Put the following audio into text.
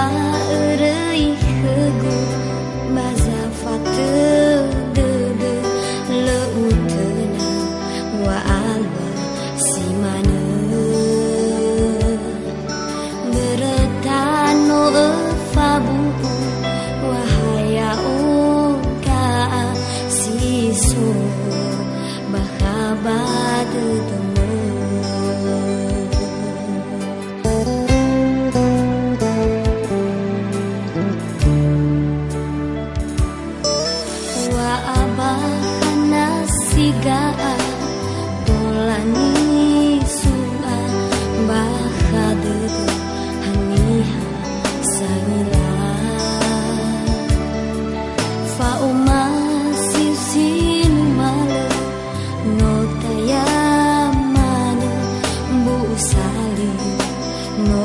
와 wahana sigaa dolani sua bahadeu haniha saila fauma sisin male notayamane bu saling no